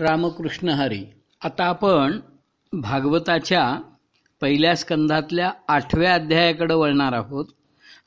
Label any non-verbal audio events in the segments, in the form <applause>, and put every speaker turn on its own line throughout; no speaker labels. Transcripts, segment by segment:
रामकृष्ण हरी. आता आपण भागवताच्या पहिल्या स्कंधातल्या आठव्या अध्यायाकडे वळणार आहोत.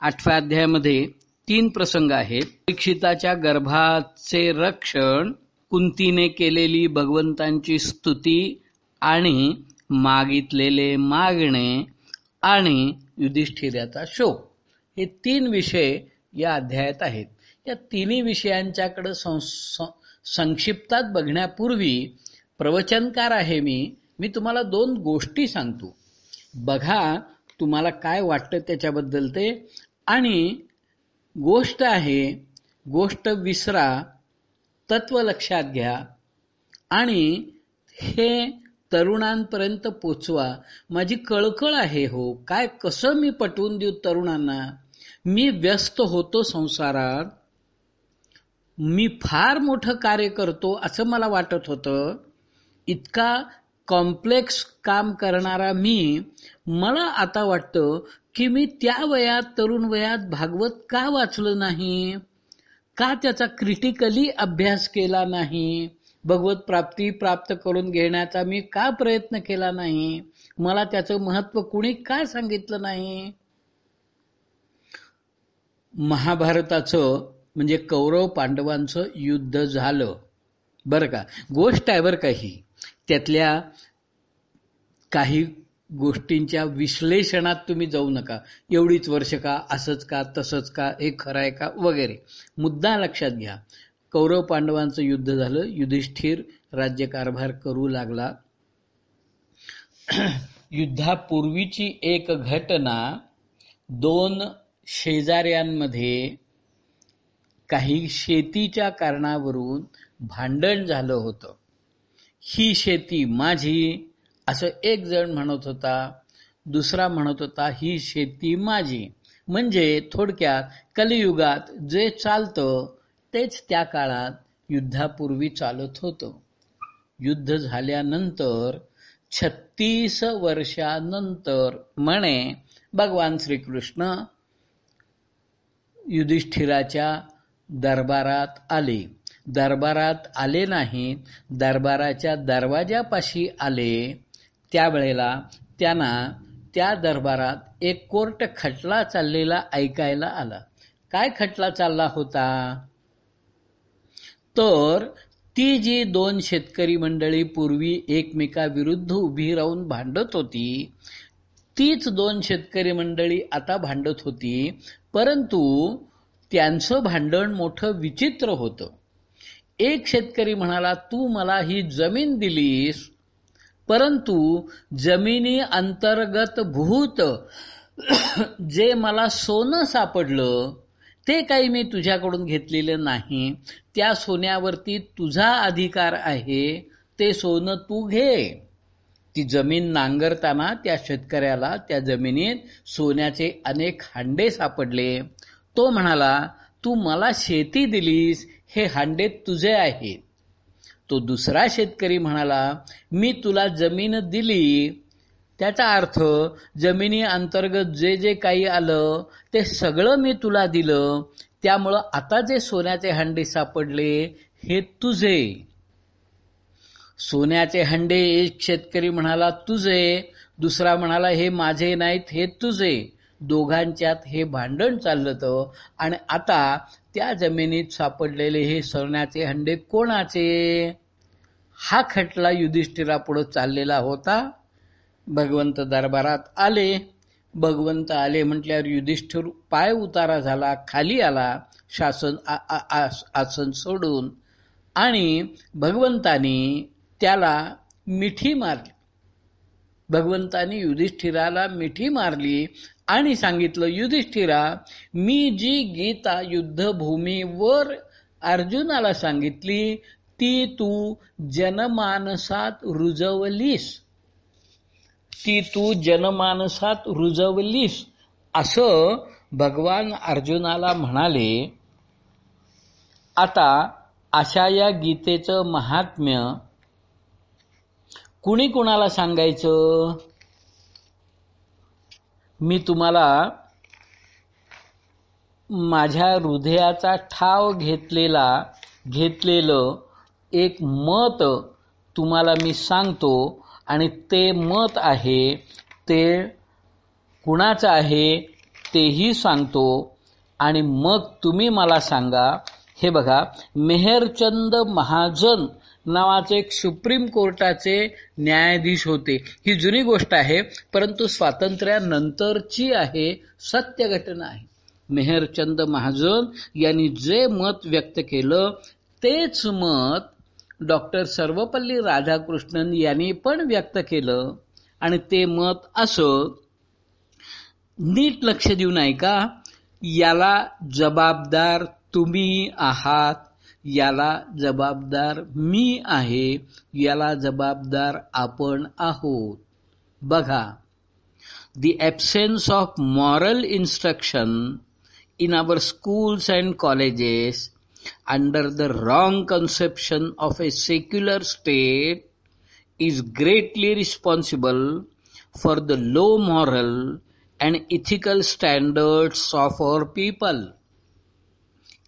आठव्या अध्यायामध्ये तीन प्रसंग आहेत. परीक्षिताच्या गर्भाचे रक्षण कुंतीने केलेली भगवंतांची स्तुती आणि मागितलेले मागणे आणि युधिष्ठिराचा शोक. हे तीन विषय या अध्यायात आहेत. या तिन्ही विषयांच्याकडे संक्षिप्तात बघण्यापूर्वी प्रवचनकार आहे मी. मी तुम्हाला दोन गोष्टी सांगतो. बघा तुम्हाला काय वाटतं त्याच्याबद्दल ते. आणि गोष्ट आहे गोष्ट विसरा तत्व लक्षात घ्या. आणि हे तरुणांपर्यंत पोचवा. माझी कळकळ आहे हो. काय कसं मी पटवून देऊ तरुणांना? मी व्यस्त होतो संसारात. मी फार मोठं कार्य करतो असं मला वाटत होतं. इतका कॉम्प्लेक्स काम करणारा मी मला आता वाटतं की मी त्या वयात तरुण वयात भागवत का वाचलं नाही? का त्याचा क्रिटिकली अभ्यास केला नाही? भगवत प्राप्ती प्राप्त करून घेण्याचा मी का प्रयत्न केला नाही? मला त्याचं महत्त्व कुणी का सांगितलं नाही? महाभारताचं म्हणजे कौरव पांडवांचं युद्ध झालं. बरं का? गोष्ट आहे बरं का ही. त्यातल्या काही गोष्टींच्या विश्लेषणात तुम्ही जाऊ नका. एवढीच वर्ष का असंच का तसंच का हे खरं आहे का वगैरे. मुद्दा लक्षात घ्या. कौरव पांडवांचं युद्ध झालं. युधिष्ठिर राज्यकारभार करू लागला. <clears throat> युद्धापूर्वीची एक घटना दोन शेजाऱ्यांमध्ये काही शेतीच्या कारणावरून भांडण झालं होतं. ही शेती माझी असं एक जण म्हणत होता दुसरा म्हणत होता ही शेती माझी. म्हणजे थोडक्यात कलियुगात जे चालतं तेच त्या काळात युद्धापूर्वी चालत होतं. युद्ध झाल्यानंतर छत्तीस वर्षानंतर म्हणे भगवान श्रीकृष्ण युधिष्ठिराच्या दरबारात आले. दरबारात आले नाहीत दरबाराच्या दरवाजापाशी आले. त्यावेळेला त्यांना त्या दरबारात एक कोर्ट खटला चाललेला ऐकायला आला. काय खटला चालला होता? तर ती जी दोन शेतकरी मंडळी पूर्वी एकमेकाविरुद्ध उभी राहून भांडत होती तीच दोन शेतकरी मंडळी आता भांडत होती परंतु त्यांचं भांडण मोठं विचित्र होतं. एक शेतकरी म्हणाला तू मला ही जमीन दिलीस परंतु जमिनी अंतर्गत भूत जे मला सोनं सापडलं ते काही मी तुझ्याकडून घेतलेलं नाही. त्या सोन्यावरती तुझा अधिकार आहे ते सोनं तू घे. ती जमीन नांगरताना त्या शेतकऱ्याला त्या जमिनीत सोन्याचे अनेक हांडे सापडले. तो म्हणाला तू मला शेती दिलीस हे हांडे तुझे आहे तो दुसरा शेतकरी म्हणाला मी तुला जमीन दिली. त्याचा अर्थ जमिनी अंतर्गत जे जे काही आलं ते सगळं मी तुला दिलं त्यामुळं आता जे सोन्याचे हंडे सापडले हे तुझे. सोन्याचे हंडे एक शेतकरी म्हणाला तुझे. दुसरा म्हणाला हे माझे नाहीत हे तुझे. दोघांच्यात हे भांडण चाललं आणि आता त्या जमिनीत सापडलेले हे सोन्याचे हंडे कोणाचे? हा खटला युधिष्ठिरापुढे चाललेला होता. भगवंत दरबारात आले. भगवंत आले म्हटल्यावर युधिष्ठिर पाय उतारा झाला खाली आला शासन आसन सोडून आणि भगवंतानी त्याला मिठी मारली. भगवंतानी युधिष्ठिराला मिठी मारली आणि सांगितलं युधिष्ठिरा मी जी गीता युद्धभूमीवर अर्जुनाला सांगितली ती तू जनमानसात रुजवलीस. ती तू जनमानसात रुजवलीस. असं भगवान अर्जुनाला म्हणाले. आता अशा या गीतेचं महात्म्य कुणी कुणाला सांगायचं? मी तुम्हाला माझ्या हृदयाचा ठाव घेतलेला घेतलेलं एक मत तुम्हाला मी सांगतो आणि ते मत आहे ते कुणाचं आहे तेही सांगतो आणि मग तुम्ही मला सांगा हे बघा मेहरचंद महाजन नावाचे एक सुप्रीम कोर्टाचे न्यायाधीश होते. ही जुनी गोष्ट आहे परंतु स्वातंत्र्यानंतरची आहे सत्य घटना आहे. मेहरचंद महाजन यांनी जे मत व्यक्त केलं तेच मत डॉक्टर सर्वपल्ली राधाकृष्णन यांनी पण व्यक्त केलं. आणि ते मत असं नीट लक्ष देऊन ऐका याला जबाबदार तुम्ही आहात. याला जबाबदार मी आहे याला जबाबदार आपण आहोत. बघा the absence of moral instruction in our schools and colleges under the wrong conception of a secular state is greatly responsible for the low moral and ethical standards of our people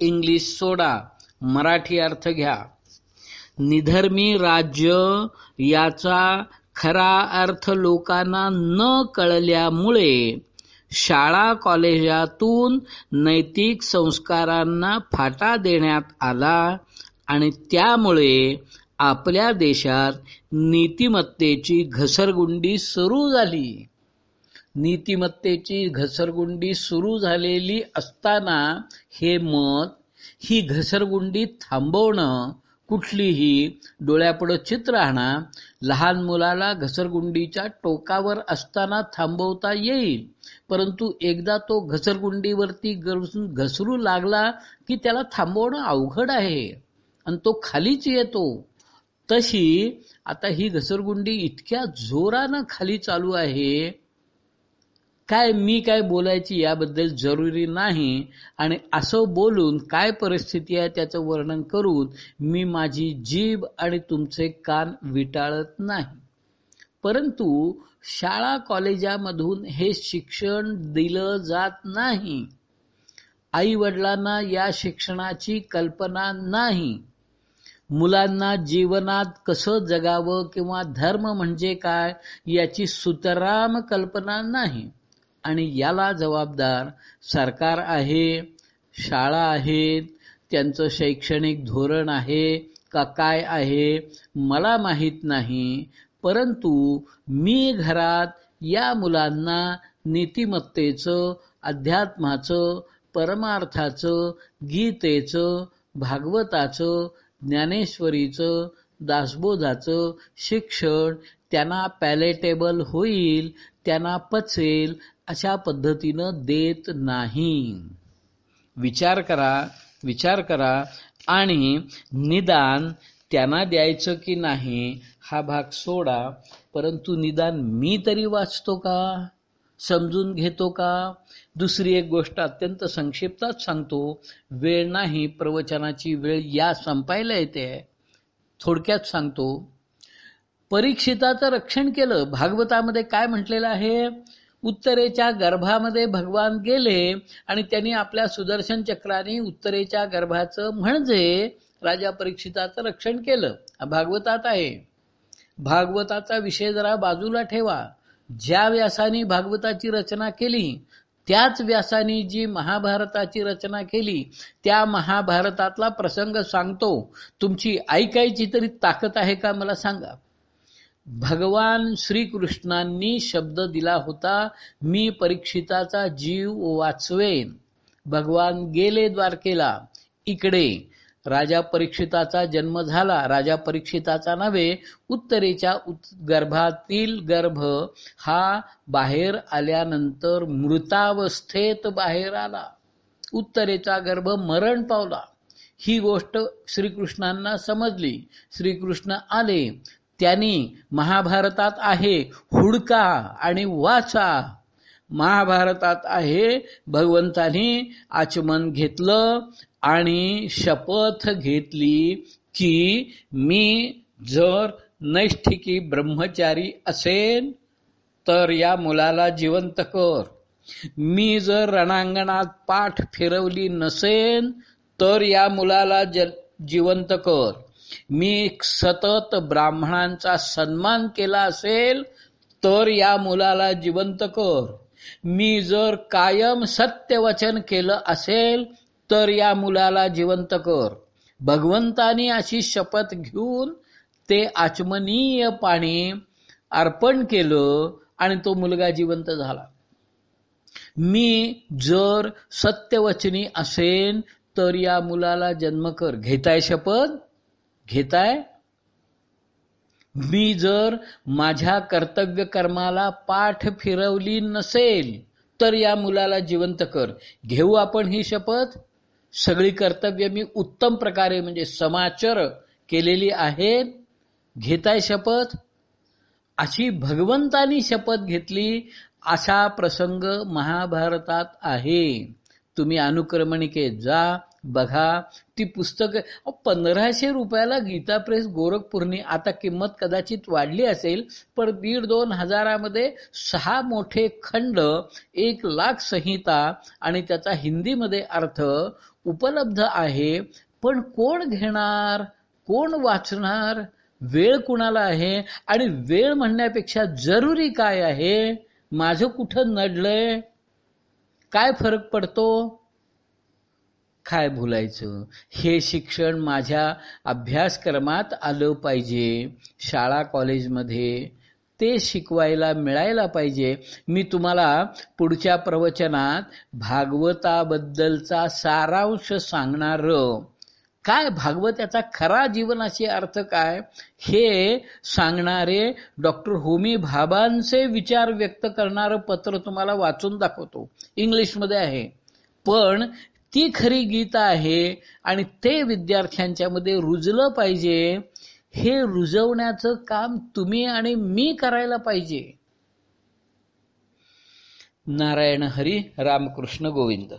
English सोडा मराठी अर्थ घ्या. निधर्मी राज्य याचा खरा अर्थ लोकांना न कळल्यामुळे शाळा कॉलेजातून नैतिक संस्कारांना फाटा देण्यात आला आणि त्यामुळे आपल्या देशात नीतिमत्तेची घसरगुंडी सुरू झाली. नीतिमत्तेची घसरगुंडी सुरू झालेली असताना हे मत ही घसरगुंडी थांबवणं कुठलीही डोळ्यापुढं चित्र आणा. लहान मुलाला घसरगुंडीच्या टोकावर असताना थांबवता येईल. परंतु एकदा तो घसरगुंडीवरती घसरू लागला की त्याला थांबवणं अवघड आहे आणि तो खालीच येतो. तशी आता ही घसरगुंडी इतक्या जोरानं खाली चालू आहे काय मी काय बोलायची याबद्दल जरुरी नाही आणि असं बोलून काय परिस्थिती आहे त्याचं वर्णन करून मी माझी जीभ आणि तुमचे कान विटाळत नाही. परंतु शाळा कॉलेजामधून हे शिक्षण दिलं जात नाही. आई वडिलांना या शिक्षणाची कल्पना नाही. मुलांना जीवनात कसं जगावं किंवा धर्म म्हणजे काय याची सुतराम कल्पना नाही. आणि याला जबाबदार सरकार आहे शाळा आहेत त्यांचं शैक्षणिक धोरण आहे का काय आहे मला माहीत नाही. परंतु मी घरात या मुलांना नीतिमत्तेचं अध्यात्माचं परमार्थाचं गीतेचं भागवताचं ज्ञानेश्वरीचं दासबोधाचं शिक्षण त्यांना पॅलेटेबल होईल त्यांना पचेल अशा पद्धतीनं देत नाही. विचार करा विचार करा आणि निदान त्यांना द्यायचं की नाही हा भाग सोडा. परंतु निदान मी तरी वाचतो का? समजून घेतो का? दुसरी एक गोष्ट अत्यंत संक्षिप्तात सांगतो. वेळ नाही प्रवचनाची वेळ या संपायला येते. थोडक्यात सांगतो. परीक्षिताचं रक्षण केलं. भागवतामध्ये काय म्हटलेलं आहे? उत्तरेच्या गर्भामध्ये भगवान गेले आणि त्यांनी आपल्या सुदर्शन चक्राने उत्तरेच्या गर्भाचं म्हणजे राजा परीक्षिताचं रक्षण केलं. भागवतात आहे. भागवताचा विषय जरा बाजूला ठेवा. ज्या व्यासानी भागवताची रचना केली त्याच व्यासानी जी महाभारताची रचना केली त्या महाभारतातला प्रसंग सांगतो. तुमची ऐकायची तरी ताकद आहे का? मला सांगा. भगवान श्रीकृष्णांनी शब्द दिला होता मी परीक्षिताचा जीव वाचवेन. भगवान गेले द्वारकेला. इकडे राजा परीक्षिताचा जन्म झाला. राजा परीक्षिताचा नव्हे उत्तरेच्या गर्भातील गर्भ हा बाहेर आल्यानंतर मृतावस्थेत बाहेर आला. उत्तरेचा गर्भ मरण पावला. ही गोष्ट श्रीकृष्णांना समजली. श्रीकृष्ण आले. त्यांनी महाभारतात आहे हुडका आणि वाचा. महाभारतात आहे भगवंतानी आचमन घेतलं आणि शपथ घेतली की मी जर नैष्ठिकी ब्रह्मचारी असेन तर या मुलाला जिवंत कर. मी जर रणांगणात पाठ फिरवली नसेन तर या मुलाला जिवंत कर. मी सतत ब्राह्मणांचा सन्मान केला असेल तर या मुलाला जिवंत कर. मी जर कायम सत्यवचन केलं असेल तर या मुलाला जिवंत कर. भगवंतानी अशी शपथ घेऊन ते आचमनीय पाणी अर्पण केलं आणि तो मुलगा जिवंत झाला. मी जर सत्यवचनी असेन तर या मुलाला जन्म कर. घेताय शपथ? घेताय? मी जर माझ्या कर्तव्य कर्माला पाठ फिरवली नसेल तर या मुलाला जिवंत कर. घेऊ आपण ही शपथ? सगळी कर्तव्य मी उत्तम प्रकारे म्हणजे समाचर केलेली आहेत घेताय शपथ? अशी भगवंतानी शपथ घेतली असा प्रसंग महाभारतात आहे. तुम्ही अनुक्रमणिकेत जा बघा ती पुस्तक पंधराशे रुपयाला गीता प्रेस गोरखपूरनी आता किंमत कदाचित वाढली असेल पण दीड दोन हजारामध्ये सहा मोठे खंड एक लाख संहिता आणि त्याचा हिंदीमध्ये अर्थ उपलब्ध आहे. पण कोण घेणार? कोण वाचणार? वेळ कुणाला आहे? आणि वेळ म्हणण्यापेक्षा जरुरी काय आहे? माझं कुठं नडलंय? काय फरक पडतो? काय भुलायचं हे शिक्षण माझ्या अभ्यासक्रमात आलं पाहिजे. शाळा कॉलेजमध्ये ते शिकवायला मिळायला पाहिजे. मी तुम्हाला पुढच्या प्रवचनात भागवताबद्दलचा सारांश सांगणार. काय भागवत याचा खरा जीवनाशी अर्थ काय? हे सांगणारे डॉक्टर होमी भाबांचे विचार व्यक्त करणारं पत्र तुम्हाला वाचून दाखवतो. इंग्लिशमध्ये आहे. पण ती खरी गीता आहे आणि ते विद्यार्थ्यांच्या मध्ये रुजलं पाहिजे. हे रुजवण्याचं काम तुम्ही आणि मी करायला पाहिजे. नारायण हरी रामकृष्ण गोविंद.